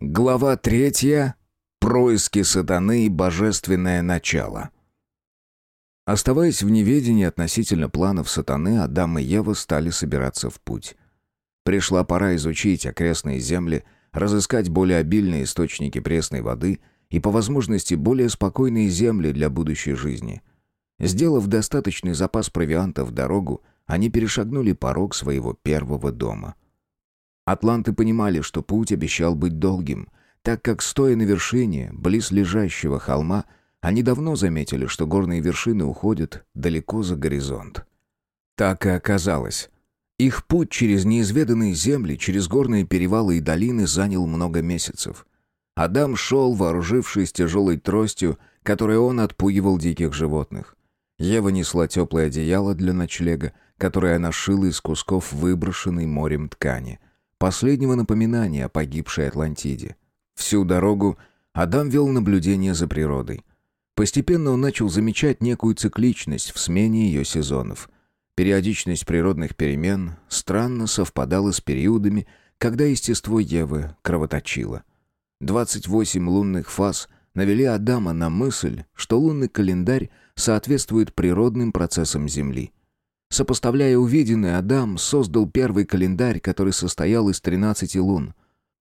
Глава третья. Происки сатаны и божественное начало. Оставаясь в неведении относительно планов сатаны, Адам и Ева стали собираться в путь. Пришла пора изучить окрестные земли, разыскать более обильные источники пресной воды и, по возможности, более спокойные земли для будущей жизни. Сделав достаточный запас провианта в дорогу, они перешагнули порог своего первого дома — Атланты понимали, что путь обещал быть долгим, так как, стоя на вершине, близ лежащего холма, они давно заметили, что горные вершины уходят далеко за горизонт. Так и оказалось. Их путь через неизведанные земли, через горные перевалы и долины занял много месяцев. Адам шел, вооружившись тяжелой тростью, которой он отпугивал диких животных. Ева несла теплое одеяло для ночлега, которое она шила из кусков выброшенной морем ткани — последнего напоминания о погибшей Атлантиде. Всю дорогу Адам вел наблюдение за природой. Постепенно он начал замечать некую цикличность в смене ее сезонов. Периодичность природных перемен странно совпадала с периодами, когда естество Евы кровоточило. 28 лунных фаз навели Адама на мысль, что лунный календарь соответствует природным процессам Земли – Сопоставляя увиденное, Адам создал первый календарь, который состоял из 13 лун.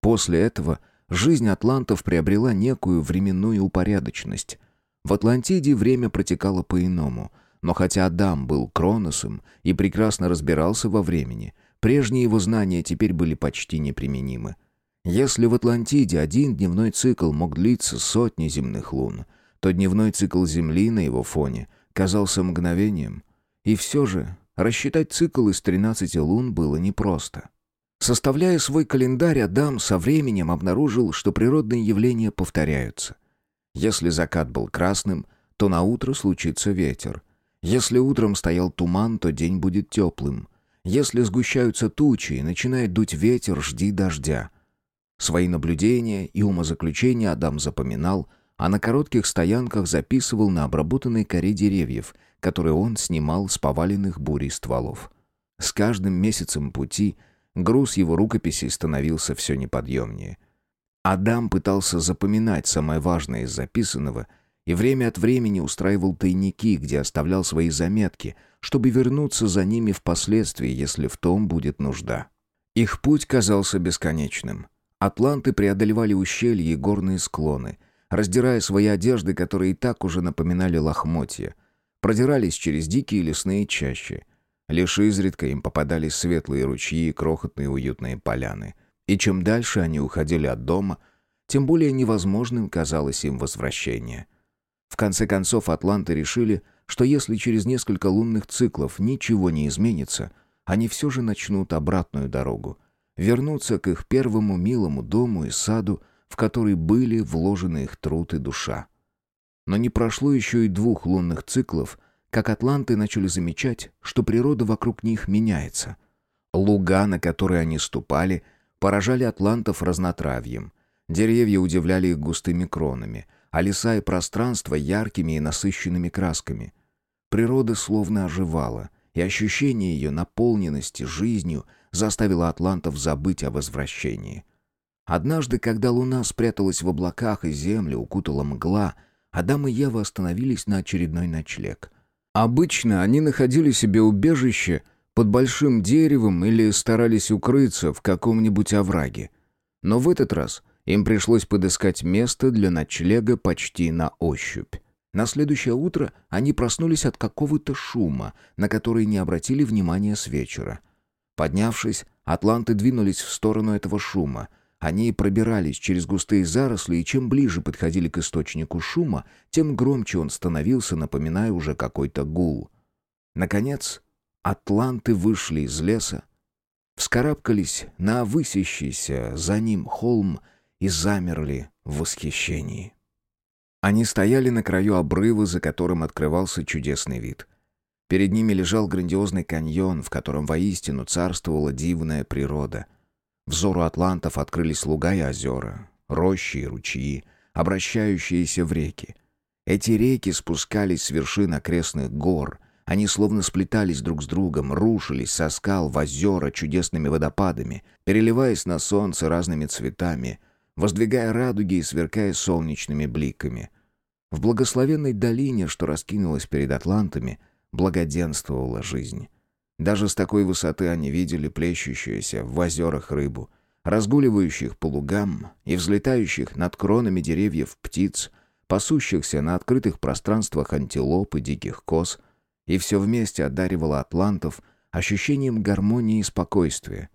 После этого жизнь атлантов приобрела некую временную упорядоченность. В Атлантиде время протекало по-иному, но хотя Адам был Кроносом и прекрасно разбирался во времени, прежние его знания теперь были почти неприменимы. Если в Атлантиде один дневной цикл мог длиться сотни земных лун, то дневной цикл Земли на его фоне казался мгновением — и все же рассчитать цикл из 13 лун было непросто. Составляя свой календарь, Адам со временем обнаружил, что природные явления повторяются. Если закат был красным, то на утро случится ветер. Если утром стоял туман, то день будет теплым. Если сгущаются тучи и начинает дуть ветер, жди дождя. Свои наблюдения и умозаключения Адам запоминал, а на коротких стоянках записывал на обработанной коре деревьев – который он снимал с поваленных бурей стволов. С каждым месяцем пути груз его рукописей становился все неподъемнее. Адам пытался запоминать самое важное из записанного и время от времени устраивал тайники, где оставлял свои заметки, чтобы вернуться за ними впоследствии, если в том будет нужда. Их путь казался бесконечным. Атланты преодолевали ущелья и горные склоны, раздирая свои одежды, которые и так уже напоминали лохмотья — продирались через дикие лесные чащи. Лишь изредка им попадались светлые ручьи и крохотные уютные поляны. И чем дальше они уходили от дома, тем более невозможным казалось им возвращение. В конце концов атланты решили, что если через несколько лунных циклов ничего не изменится, они все же начнут обратную дорогу, вернуться к их первому милому дому и саду, в который были вложены их труд и душа. Но не прошло еще и двух лунных циклов, как атланты начали замечать, что природа вокруг них меняется. Луга, на которые они ступали, поражали атлантов разнотравьем. Деревья удивляли их густыми кронами, а леса и пространство яркими и насыщенными красками. Природа словно оживала, и ощущение ее наполненности жизнью заставило атлантов забыть о возвращении. Однажды, когда луна спряталась в облаках и землю укутала мгла — Адам и Ева остановились на очередной ночлег. Обычно они находили себе убежище под большим деревом или старались укрыться в каком-нибудь овраге. Но в этот раз им пришлось подыскать место для ночлега почти на ощупь. На следующее утро они проснулись от какого-то шума, на который не обратили внимания с вечера. Поднявшись, атланты двинулись в сторону этого шума, они пробирались через густые заросли, и чем ближе подходили к источнику шума, тем громче он становился, напоминая уже какой-то гул. Наконец, атланты вышли из леса, вскарабкались на высящийся за ним холм и замерли в восхищении. Они стояли на краю обрыва, за которым открывался чудесный вид. Перед ними лежал грандиозный каньон, в котором воистину царствовала дивная природа — Взору атлантов открылись луга и озера, рощи и ручьи, обращающиеся в реки. Эти реки спускались с вершин окрестных гор. Они словно сплетались друг с другом, рушились со скал в озера чудесными водопадами, переливаясь на солнце разными цветами. воздвигая радуги и сверкая солнечными бликами. В благословенной долине, что раскинулась перед атлантами, благоденствовала жизнь. Даже с такой высоты они видели плещущуюся в озерах рыбу, разгуливающих по лугам и взлетающих над кронами деревьев птиц, пасущихся на открытых пространствах антилоп и диких коз, и все вместе одаривало атлантов ощущением гармонии и спокойствия.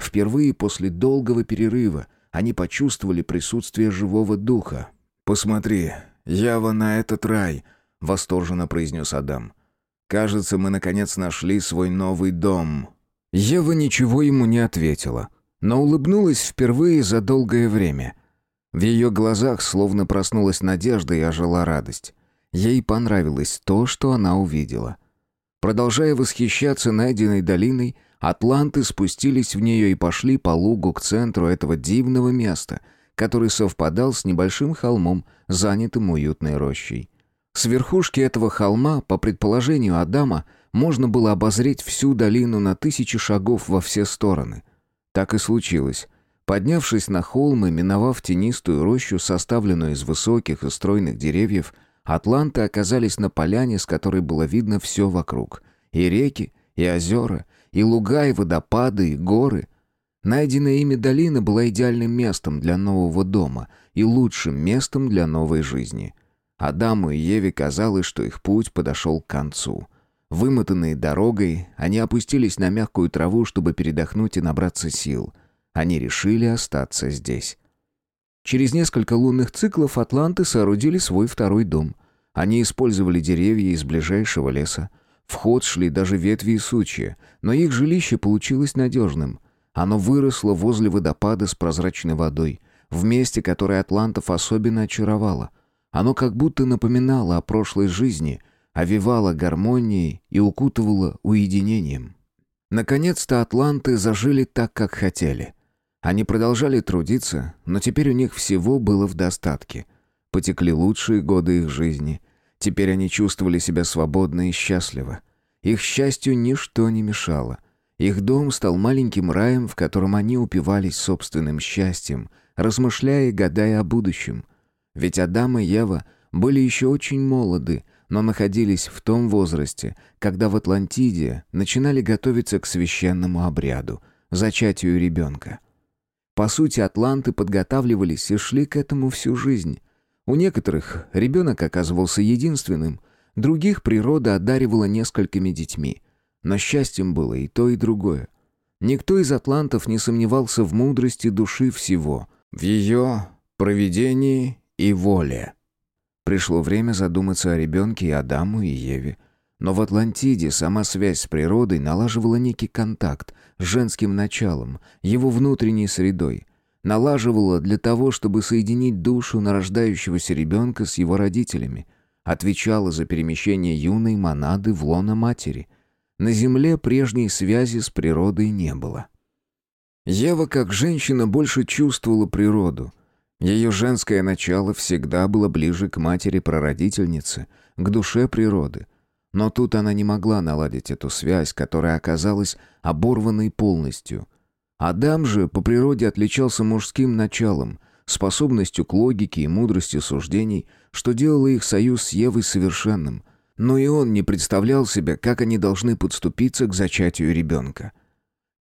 Впервые после долгого перерыва они почувствовали присутствие живого духа. «Посмотри, Ява на этот рай!» — восторженно произнес Адам. «Кажется, мы наконец нашли свой новый дом». Ева ничего ему не ответила — но улыбнулась впервые за долгое время. В ее глазах словно проснулась надежда и ожила радость. Ей понравилось то, что она увидела. Продолжая восхищаться найденной долиной, атланты спустились в нее и пошли по лугу к центру этого дивного места, который совпадал с небольшим холмом, занятым уютной рощей. С верхушки этого холма, по предположению Адама, можно было обозреть всю долину на тысячи шагов во все стороны. Так и случилось. Поднявшись на холм и миновав тенистую рощу, составленную из высоких и стройных деревьев, атланты оказались на поляне, с которой было видно все вокруг. И реки, и озера, и луга, и водопады, и горы. Найденная ими долина была идеальным местом для нового дома и лучшим местом для новой жизни. Адаму и Еве казалось, что их путь подошел к концу — Вымотанные дорогой, они опустились на мягкую траву, чтобы передохнуть и набраться сил. Они решили остаться здесь. Через несколько лунных циклов атланты соорудили свой второй дом. Они использовали деревья из ближайшего леса. В ход шли даже ветви и сучья, но их жилище получилось надежным. Оно выросло возле водопада с прозрачной водой, в месте, которое атлантов особенно очаровало. Оно как будто напоминало о прошлой жизни — овивала гармонией и укутывала уединением. Наконец-то атланты зажили так, как хотели. Они продолжали трудиться, но теперь у них всего было в достатке. Потекли лучшие годы их жизни. Теперь они чувствовали себя свободно и счастливо. Их счастью ничто не мешало. Их дом стал маленьким раем, в котором они упивались собственным счастьем, размышляя и гадая о будущем. Ведь Адам и Ева были еще очень молоды, но находились в том возрасте, когда в Атлантиде начинали готовиться к священному обряду – зачатию ребенка. По сути, атланты подготавливались и шли к этому всю жизнь. У некоторых ребенок оказывался единственным, других природа одаривала несколькими детьми. Но счастьем было и то, и другое. Никто из атлантов не сомневался в мудрости души всего, в ее проведении и воле. Пришло время задуматься о ребенке и Адаму, и Еве. Но в Атлантиде сама связь с природой налаживала некий контакт с женским началом, его внутренней средой. Налаживала для того, чтобы соединить душу нарождающегося ребенка с его родителями. Отвечала за перемещение юной монады в лоно матери. На земле прежней связи с природой не было. Ева, как женщина, больше чувствовала природу — ее женское начало всегда было ближе к матери-прародительнице, к душе природы. Но тут она не могла наладить эту связь, которая оказалась оборванной полностью. Адам же по природе отличался мужским началом, способностью к логике и мудрости суждений, что делало их союз с Евой совершенным. Но и он не представлял себе, как они должны подступиться к зачатию ребенка.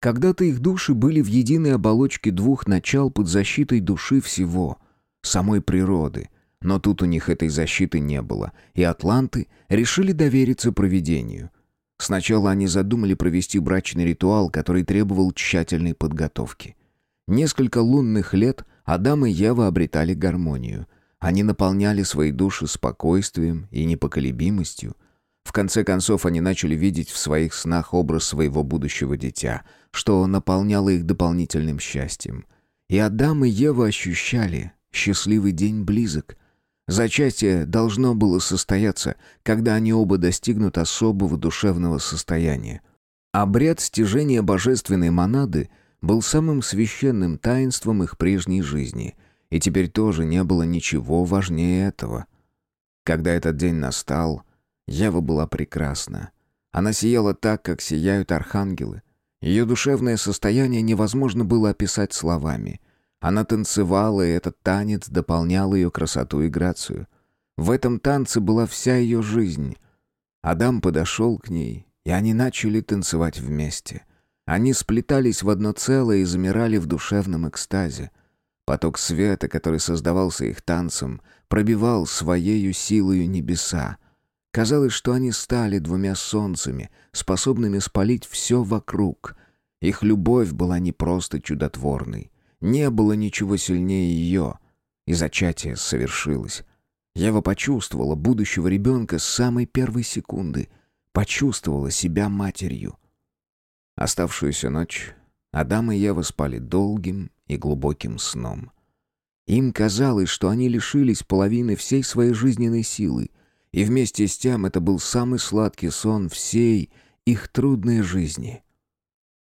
Когда-то их души были в единой оболочке двух начал под защитой души всего, самой природы. Но тут у них этой защиты не было, и атланты решили довериться провидению. Сначала они задумали провести брачный ритуал, который требовал тщательной подготовки. Несколько лунных лет Адам и Ева обретали гармонию. Они наполняли свои души спокойствием и непоколебимостью – в конце концов, они начали видеть в своих снах образ своего будущего дитя, что наполняло их дополнительным счастьем. И Адам и Ева ощущали, счастливый день близок. Зачатие должно было состояться, когда они оба достигнут особого душевного состояния. Обряд стяжения божественной монады был самым священным таинством их прежней жизни, и теперь тоже не было ничего важнее этого. Когда этот день настал, Ева была прекрасна. Она сияла так, как сияют архангелы. Ее душевное состояние невозможно было описать словами. Она танцевала, и этот танец дополнял ее красоту и грацию. В этом танце была вся ее жизнь. Адам подошел к ней, и они начали танцевать вместе. Они сплетались в одно целое и замирали в душевном экстазе. Поток света, который создавался их танцем, пробивал своею силою небеса. Казалось, что они стали двумя солнцами, способными спалить все вокруг. Их любовь была не просто чудотворной. Не было ничего сильнее ее. И зачатие совершилось. Ева почувствовала будущего ребенка с самой первой секунды. Почувствовала себя матерью. Оставшуюся ночь Адам и Ева спали долгим и глубоким сном. Им казалось, что они лишились половины всей своей жизненной силы, и вместе с тем это был самый сладкий сон всей их трудной жизни.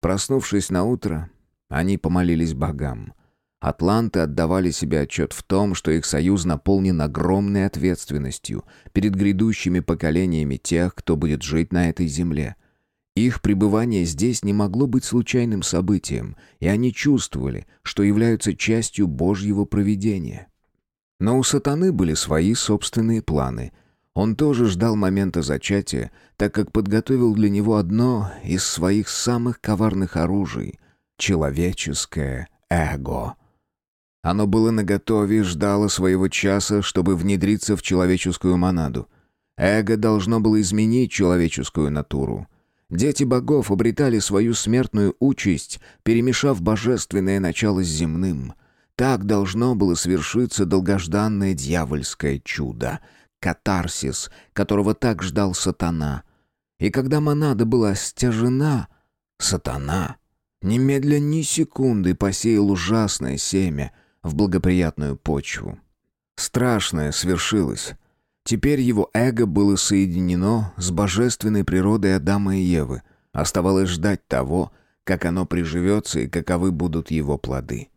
Проснувшись на утро, они помолились богам. Атланты отдавали себе отчет в том, что их союз наполнен огромной ответственностью перед грядущими поколениями тех, кто будет жить на этой земле. Их пребывание здесь не могло быть случайным событием, и они чувствовали, что являются частью Божьего провидения. Но у сатаны были свои собственные планы. Он тоже ждал момента зачатия, так как подготовил для него одно из своих самых коварных оружий — человеческое эго. Оно было наготове и ждало своего часа, чтобы внедриться в человеческую монаду. Эго должно было изменить человеческую натуру — Дети богов обретали свою смертную участь, перемешав божественное начало с земным. Так должно было свершиться долгожданное дьявольское чудо, катарсис, которого так ждал сатана. И когда монада была стяжена, сатана немедля ни секунды посеял ужасное семя в благоприятную почву. Страшное свершилось. Теперь его эго было соединено с божественной природой Адама и Евы. Оставалось ждать того, как оно приживется и каковы будут его плоды.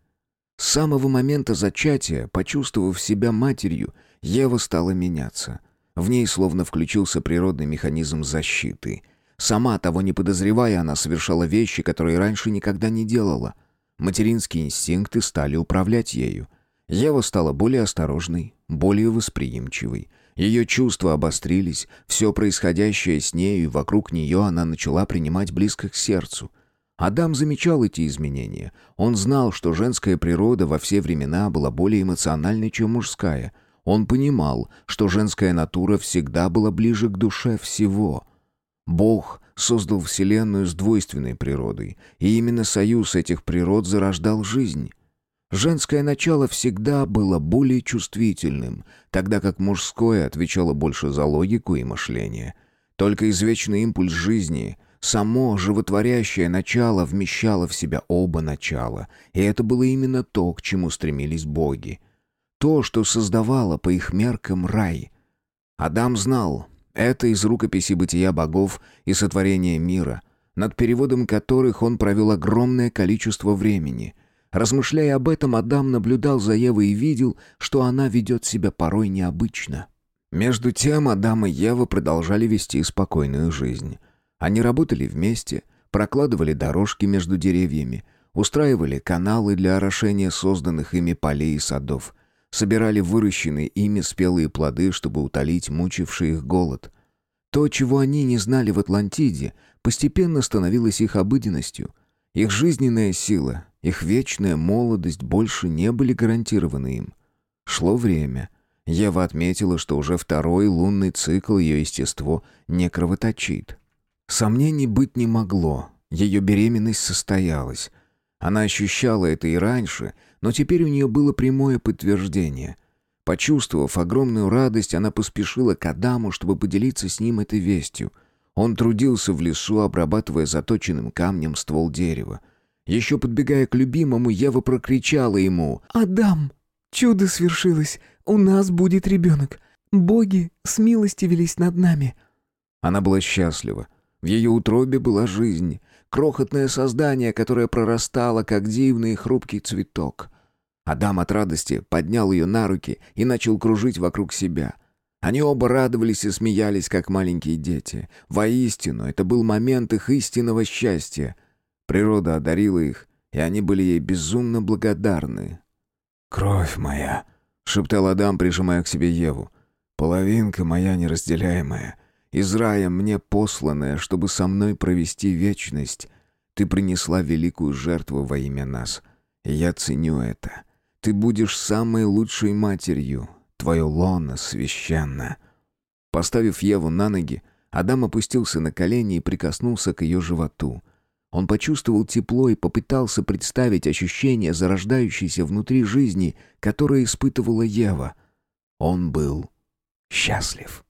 С самого момента зачатия, почувствовав себя матерью, Ева стала меняться. В ней словно включился природный механизм защиты. Сама того не подозревая, она совершала вещи, которые раньше никогда не делала. Материнские инстинкты стали управлять ею. Ева стала более осторожной, более восприимчивой. Ее чувства обострились, все происходящее с нею и вокруг нее она начала принимать близко к сердцу. Адам замечал эти изменения. Он знал, что женская природа во все времена была более эмоциональной, чем мужская. Он понимал, что женская натура всегда была ближе к душе всего. Бог создал Вселенную с двойственной природой, и именно союз этих природ зарождал жизнь. Женское начало всегда было более чувствительным, тогда как мужское отвечало больше за логику и мышление. Только извечный импульс жизни, само животворящее начало вмещало в себя оба начала, и это было именно то, к чему стремились боги. То, что создавало по их меркам рай. Адам знал, это из рукописи бытия богов и сотворения мира, над переводом которых он провел огромное количество времени — Размышляя об этом, Адам наблюдал за Евой и видел, что она ведет себя порой необычно. Между тем Адам и Ева продолжали вести спокойную жизнь. Они работали вместе, прокладывали дорожки между деревьями, устраивали каналы для орошения созданных ими полей и садов, собирали выращенные ими спелые плоды, чтобы утолить мучивший их голод. То, чего они не знали в Атлантиде, постепенно становилось их обыденностью. Их жизненная сила, их вечная молодость больше не были гарантированы им. Шло время. Ева отметила, что уже второй лунный цикл ее естество не кровоточит. Сомнений быть не могло. Ее беременность состоялась. Она ощущала это и раньше, но теперь у нее было прямое подтверждение. Почувствовав огромную радость, она поспешила к Адаму, чтобы поделиться с ним этой вестью. Он трудился в лесу, обрабатывая заточенным камнем ствол дерева. Еще подбегая к любимому, Ева прокричала ему. «Адам, чудо свершилось! У нас будет ребенок! Боги с милости велись над нами!» Она была счастлива. В ее утробе была жизнь. Крохотное создание, которое прорастало, как дивный хрупкий цветок. Адам от радости поднял ее на руки и начал кружить вокруг себя. Они оба радовались и смеялись, как маленькие дети. Воистину, это был момент их истинного счастья — Природа одарила их и они были ей безумно благодарны. «Кровь моя!» — шептал Адам, прижимая к себе Еву. «Половинка моя неразделяемая, из рая мне посланная, чтобы со мной провести вечность. Ты принесла великую жертву во имя нас, я ценю это. Ты будешь самой лучшей матерью, твое лоно священно». Поставив Еву на ноги, Адам опустился на колени и прикоснулся к ее животу. Он почувствовал тепло и попытался представить ощущение зарождающейся внутри жизни, которое испытывала Ева. Он был счастлив.